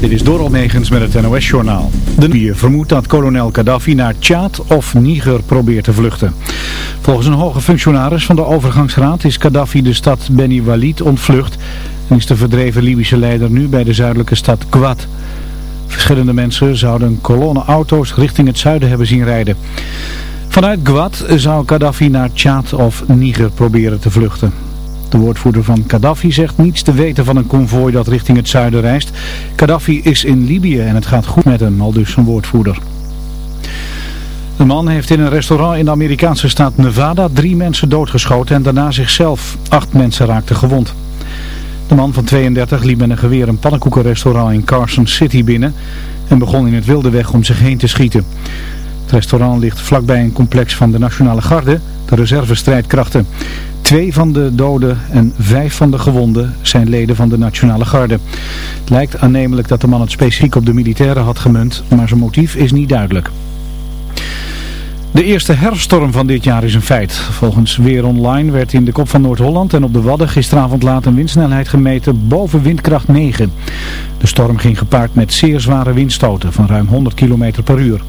Dit is Doral Megens met het NOS-journaal. De Libië vermoedt dat kolonel Gaddafi naar Tjaad of Niger probeert te vluchten. Volgens een hoge functionaris van de overgangsraad is Gaddafi de stad Beni Walid ontvlucht... en is de verdreven Libische leider nu bij de zuidelijke stad Gwad. Verschillende mensen zouden een auto's richting het zuiden hebben zien rijden. Vanuit Gwad zou Gaddafi naar Tjaad of Niger proberen te vluchten. De woordvoerder van Gaddafi zegt niets te weten van een konvooi dat richting het zuiden reist. Gaddafi is in Libië en het gaat goed met hem, al dus woordvoerder. De man heeft in een restaurant in de Amerikaanse staat Nevada drie mensen doodgeschoten en daarna zichzelf. Acht mensen raakten gewond. De man van 32 liep met een geweer een pannenkoekenrestaurant in Carson City binnen en begon in het wilde weg om zich heen te schieten. Het restaurant ligt vlakbij een complex van de Nationale Garde, de reservestrijdkrachten. Twee van de doden en vijf van de gewonden zijn leden van de Nationale Garde. Het lijkt aannemelijk dat de man het specifiek op de militairen had gemunt, maar zijn motief is niet duidelijk. De eerste herfststorm van dit jaar is een feit. Volgens Weer Online werd in de kop van Noord-Holland en op de Wadden gisteravond laat een windsnelheid gemeten boven windkracht 9. De storm ging gepaard met zeer zware windstoten van ruim 100 km per uur.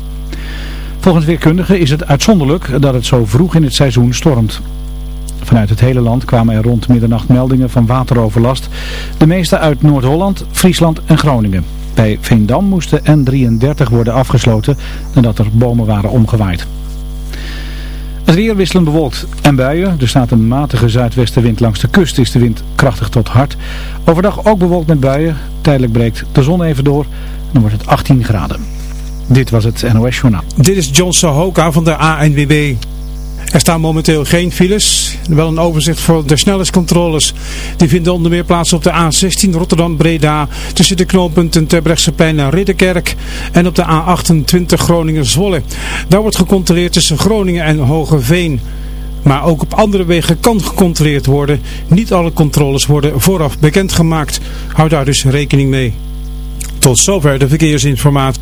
Volgens weerkundigen is het uitzonderlijk dat het zo vroeg in het seizoen stormt. Vanuit het hele land kwamen er rond middernacht meldingen van wateroverlast. De meeste uit Noord-Holland, Friesland en Groningen. Bij Veendam moest de N33 worden afgesloten nadat er bomen waren omgewaaid. Het weer wisselend bewolkt en buien. Er staat een matige zuidwestenwind langs de kust. Is de wind krachtig tot hard. Overdag ook bewolkt met buien. Tijdelijk breekt de zon even door. Dan wordt het 18 graden. Dit was het NOS Journaal. Dit is John Sohoka van de ANWB. Er staan momenteel geen files. Wel een overzicht voor de snelheidscontroles. Die vinden onder meer plaats op de A16 Rotterdam-Breda tussen de knooppunten Terbrechtseplein en Ridderkerk en op de A28 Groningen-Zwolle. Daar wordt gecontroleerd tussen Groningen en Hogeveen. Maar ook op andere wegen kan gecontroleerd worden. Niet alle controles worden vooraf bekendgemaakt. Houd daar dus rekening mee. Tot zover de verkeersinformatie.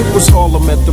It was Harlem at the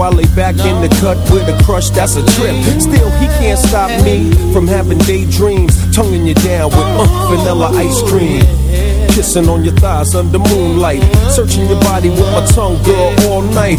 I lay back in the cut with a crush that's a trip. Still, he can't stop me from having daydreams, tonguing you down with uh, vanilla ice cream. Kissing on your thighs under moonlight. Searching your body with my tongue, girl, all night.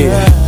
Yeah.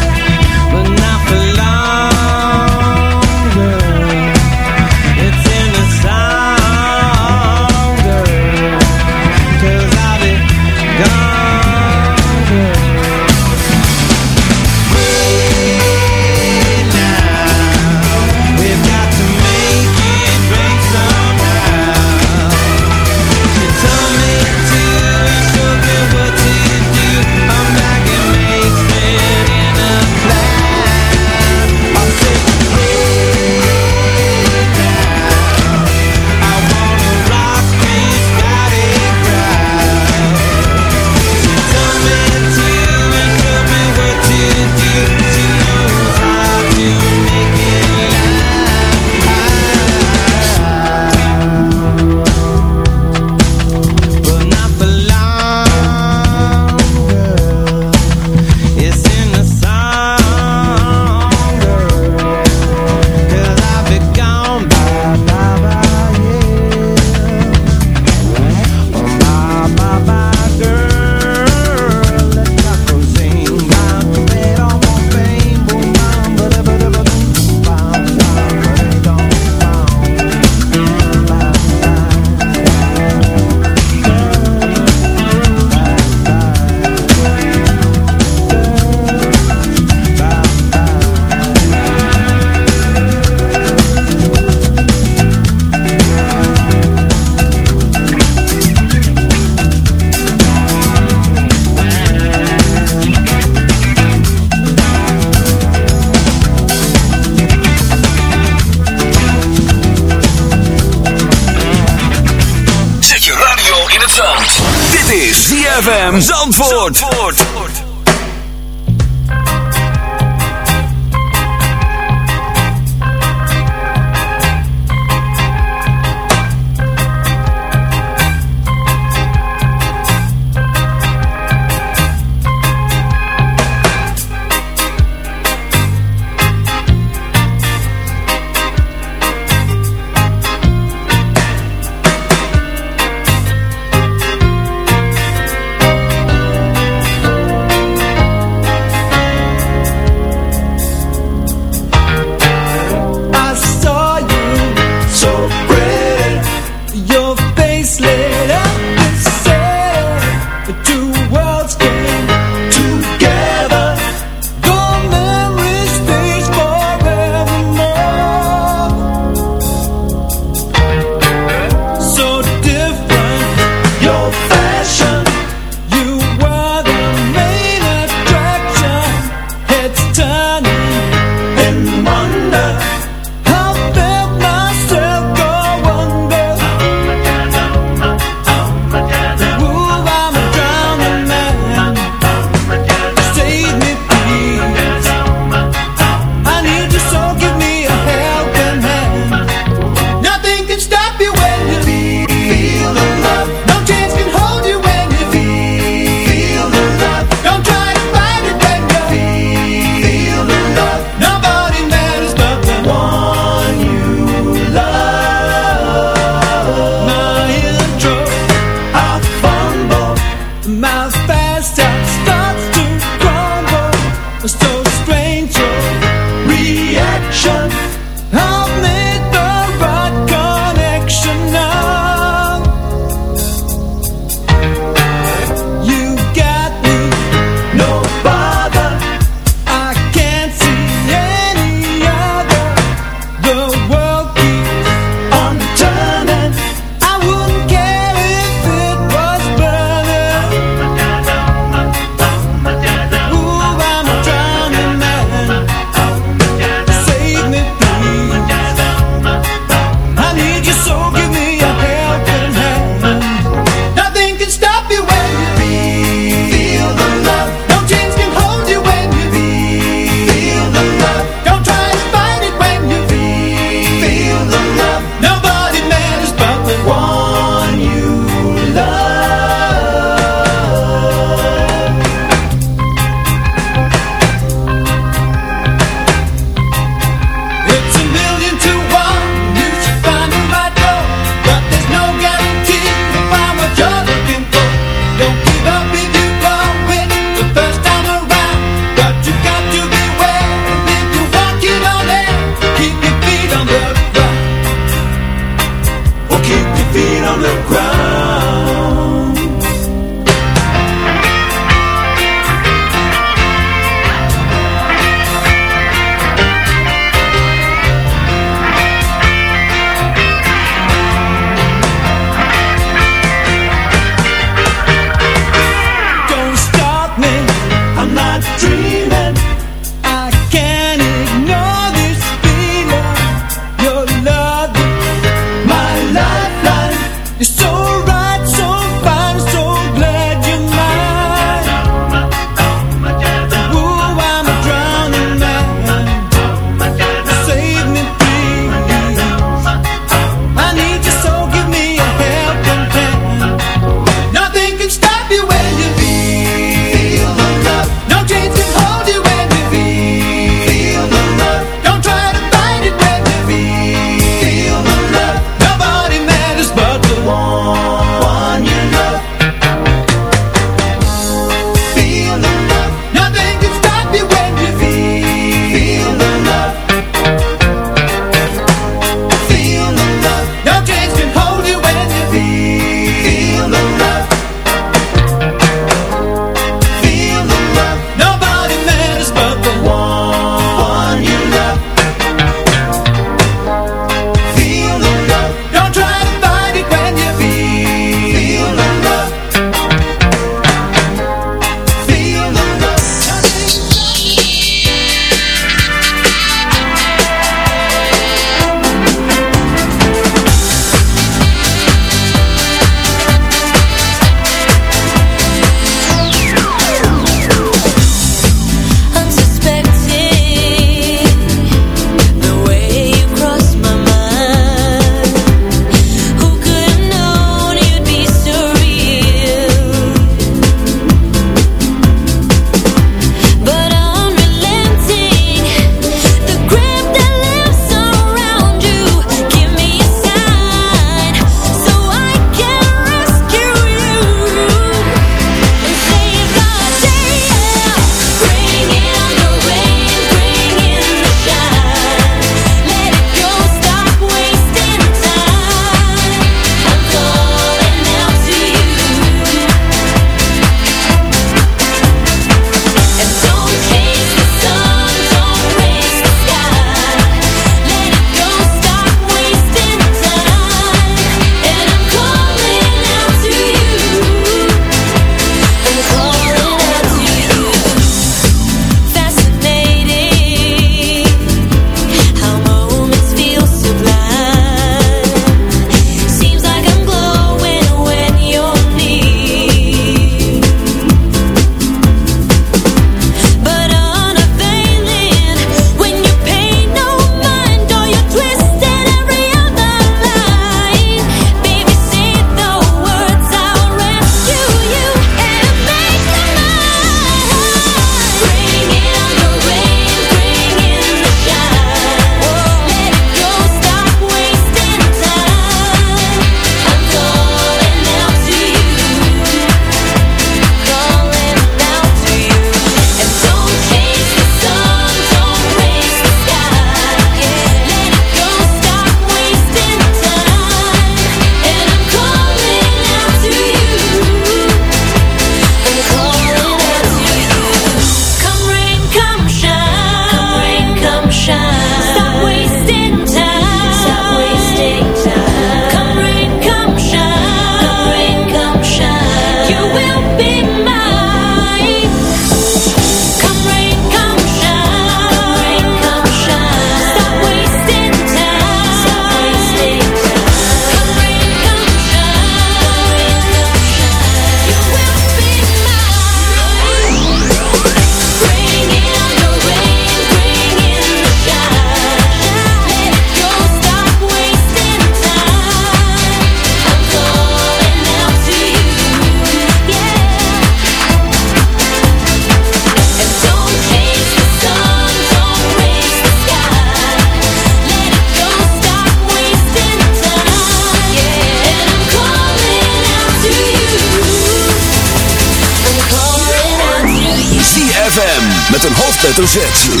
Het receptie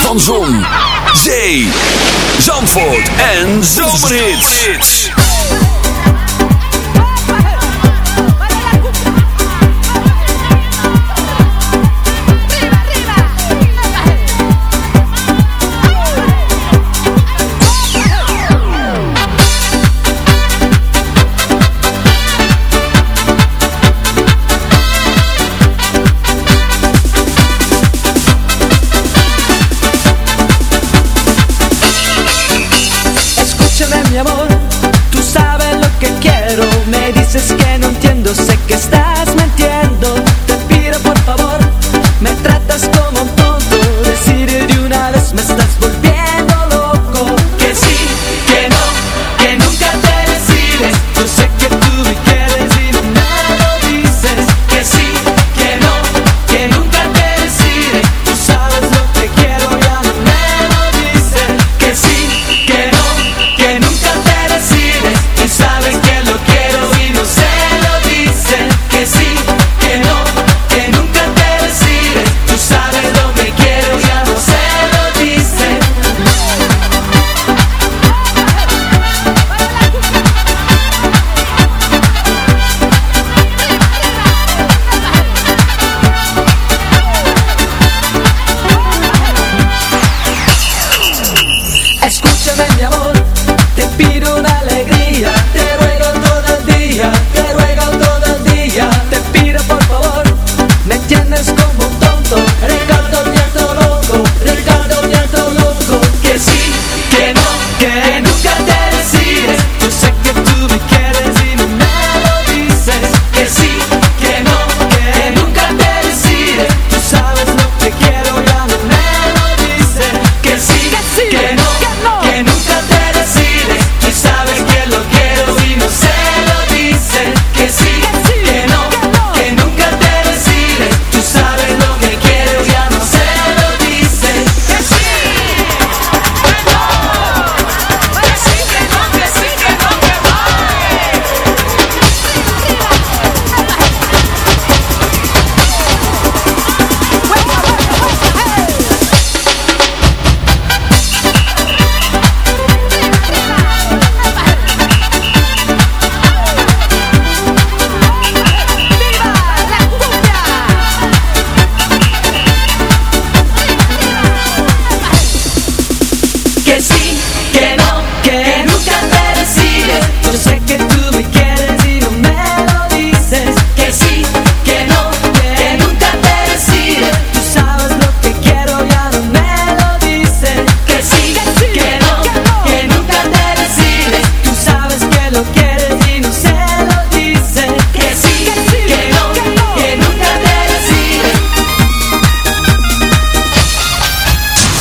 Van Zon, Zee, Zandvoort en Zomerhits.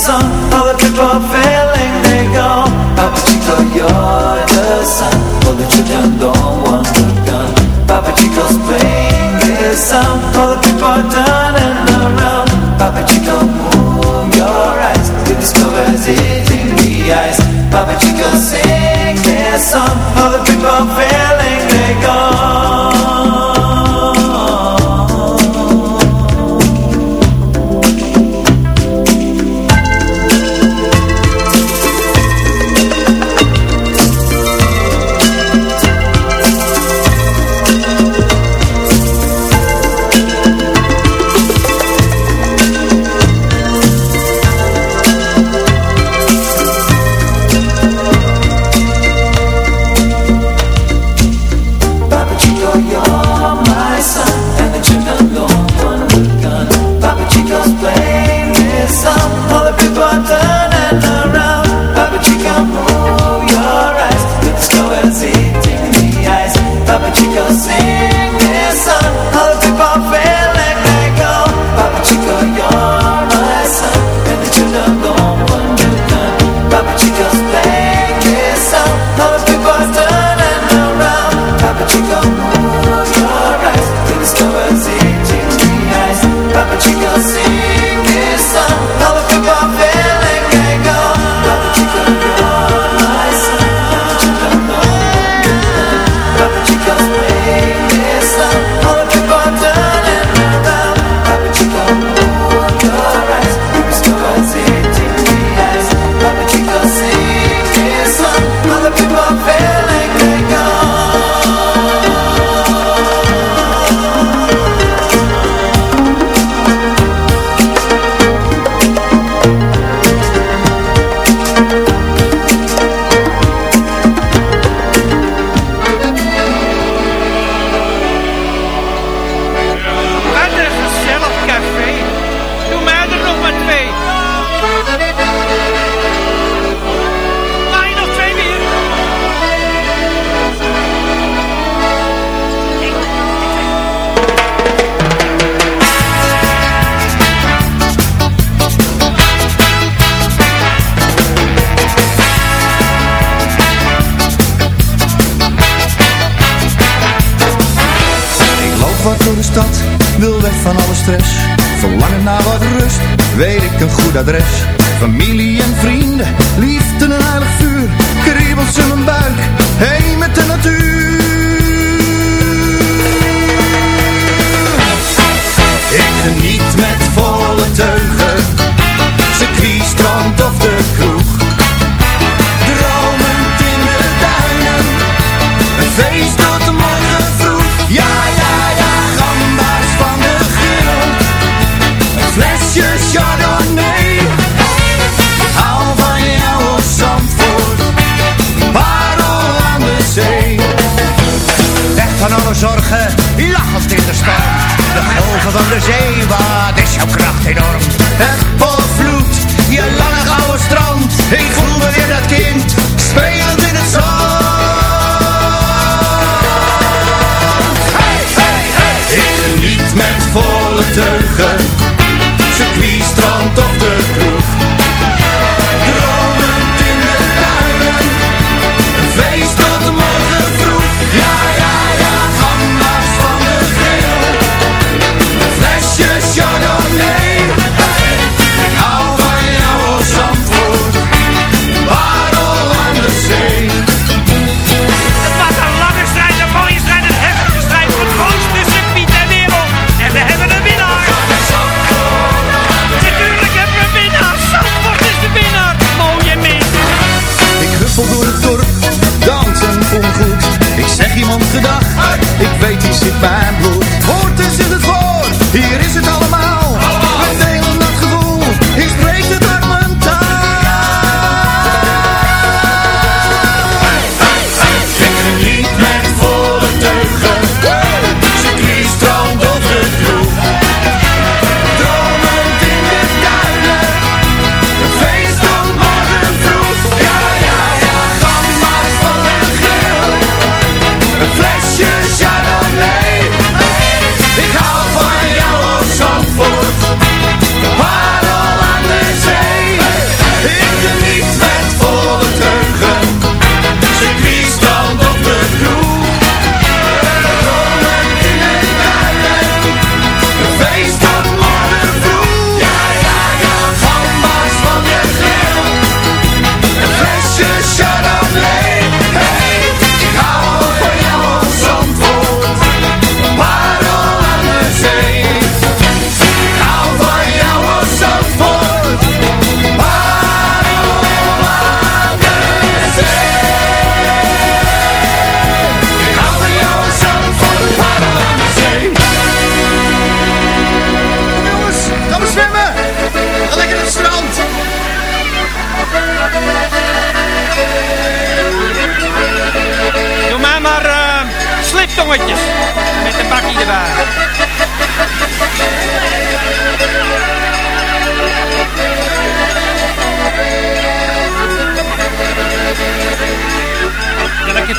song All the people failing, they go. Papa Chico, you're the sun. All the children don't want the gun. Papa Chico's playing his song All the people down and around Papa Chico, move your eyes. The discovers it in the eyes Papa Chico, sing his song. All the people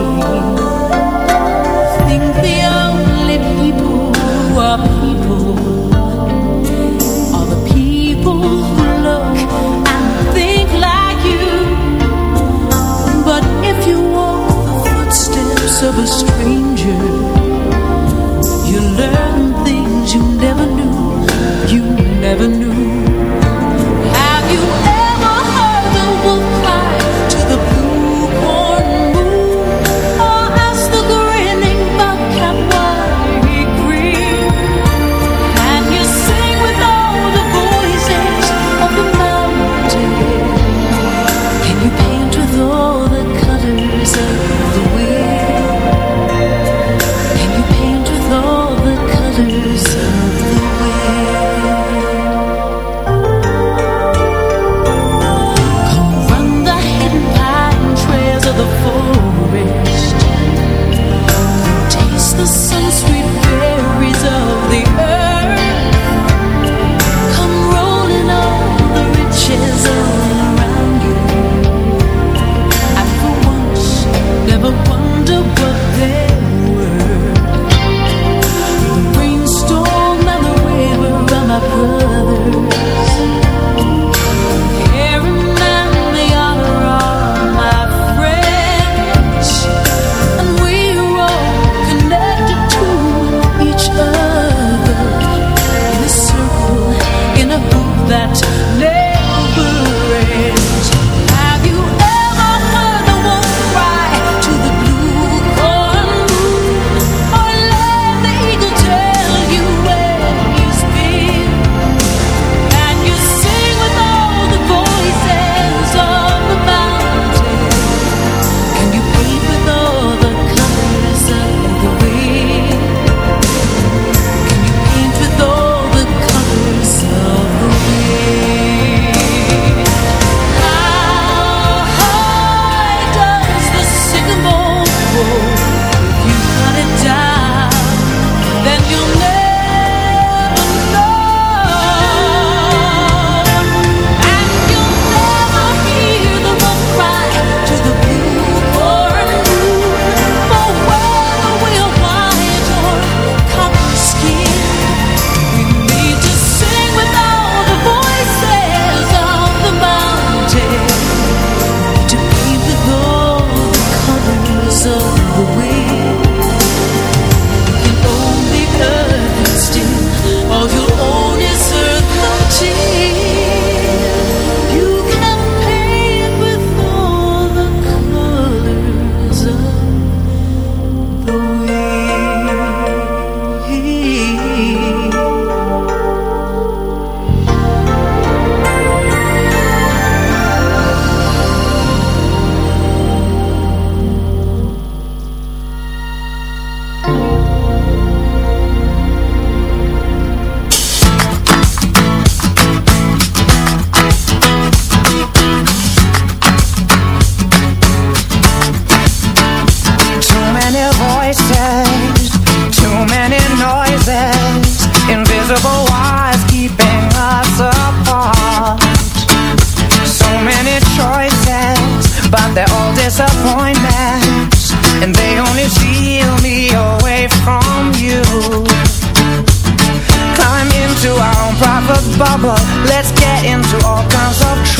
你。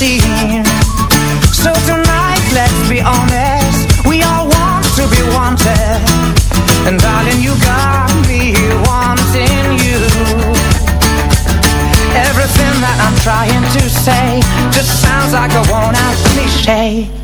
So tonight, let's be honest. We all want to be wanted. And darling, you got me wanting you. Everything that I'm trying to say Just sounds like a worn-out cliche.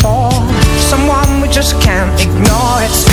For? Someone we just can't ignore. It's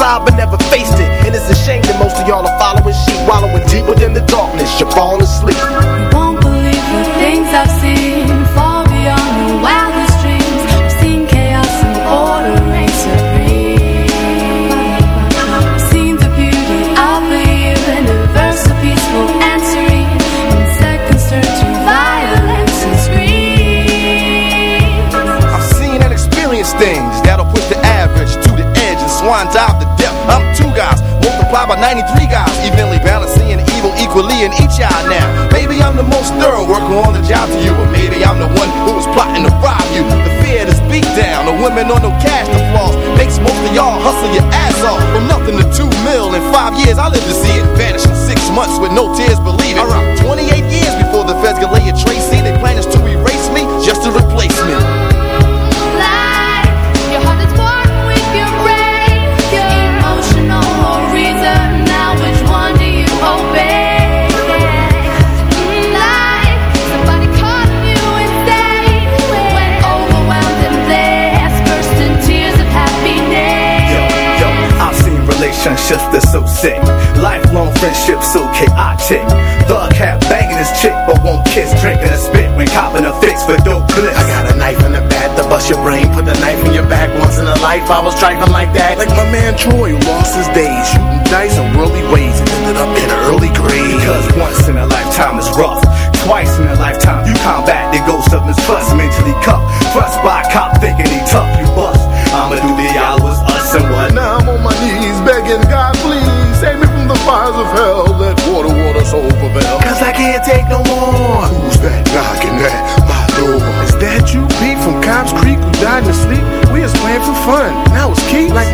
side, but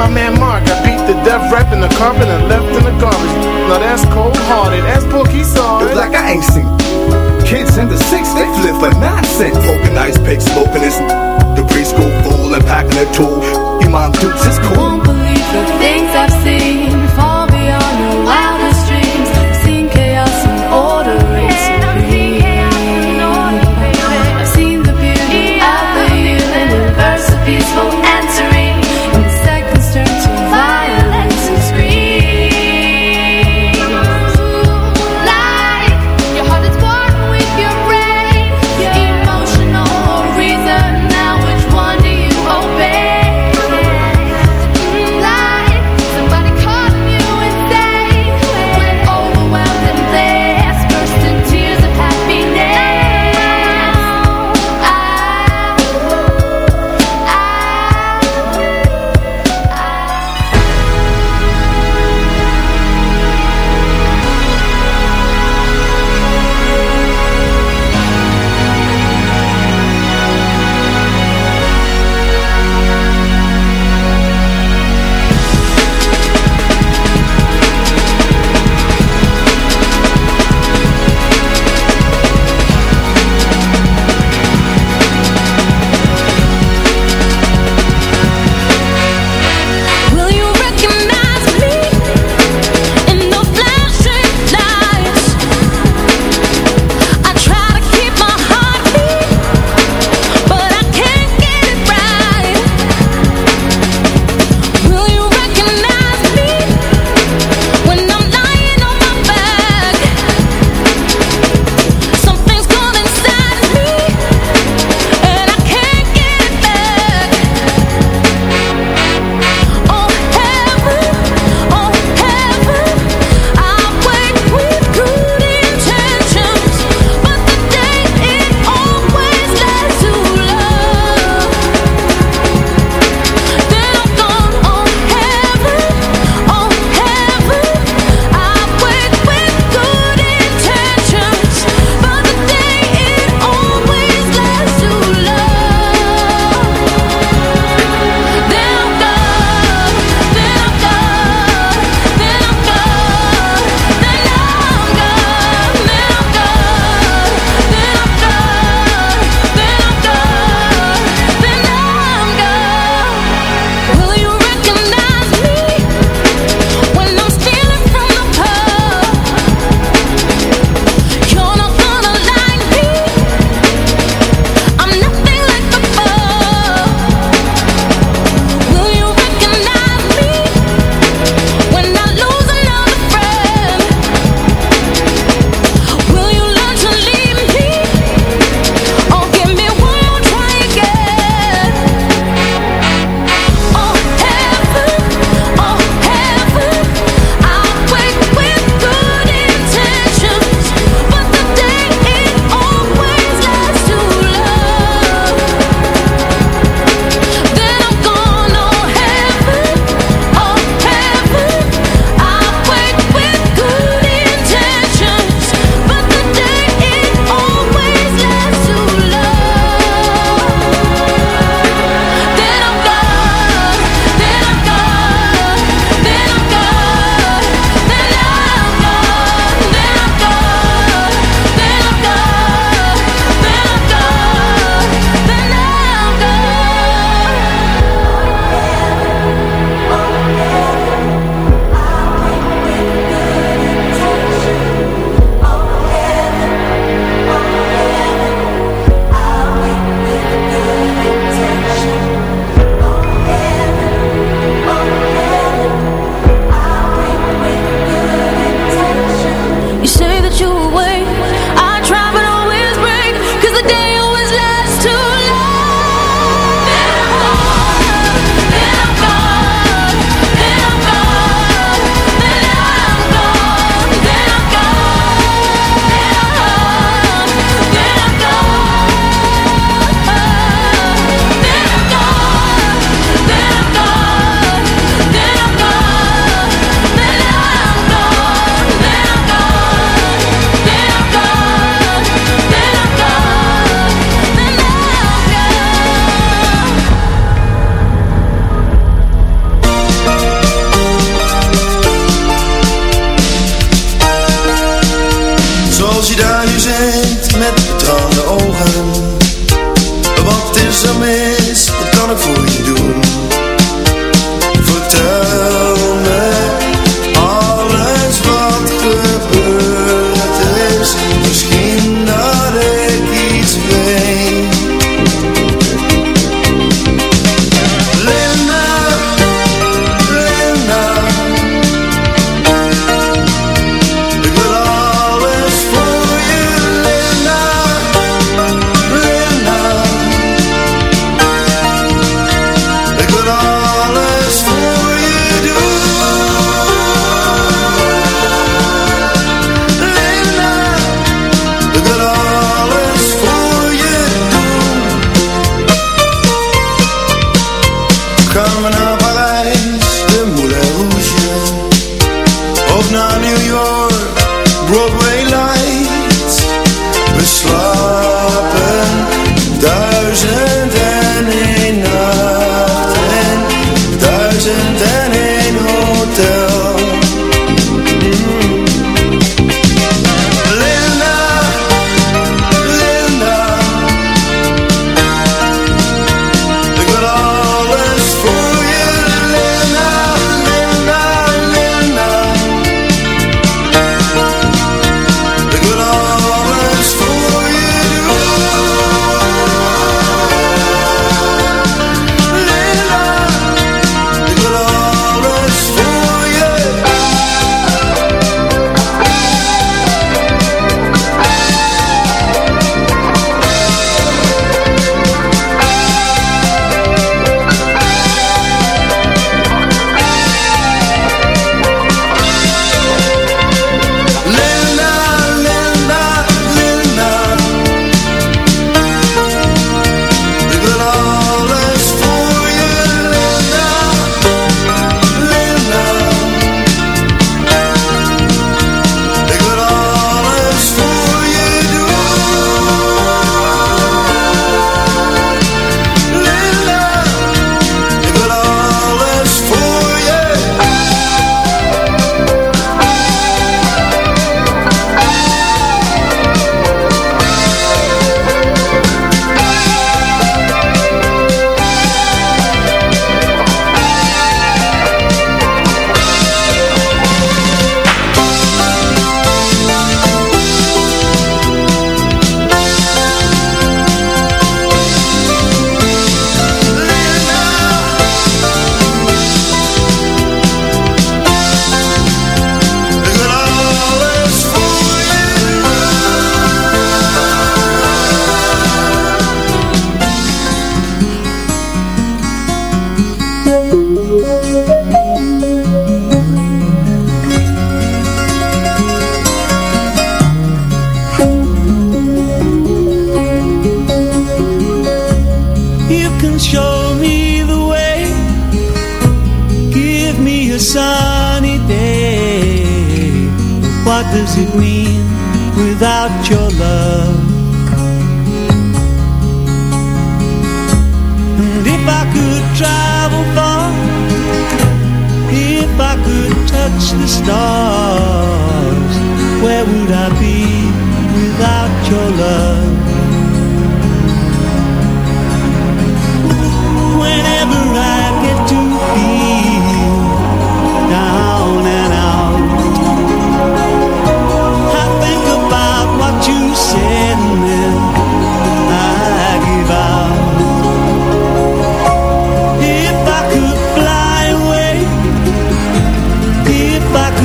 my man Mark. I beat the death rap in the carpet and left in the garbage. Now that's cold hearted. That's Pookie saw Look like I ain't seen kids in the six. They flip for nonsense. Poking ice pick, smoking this. The preschool fool and packing a tool. You mom dudes it's cool. I won't believe the things I've seen.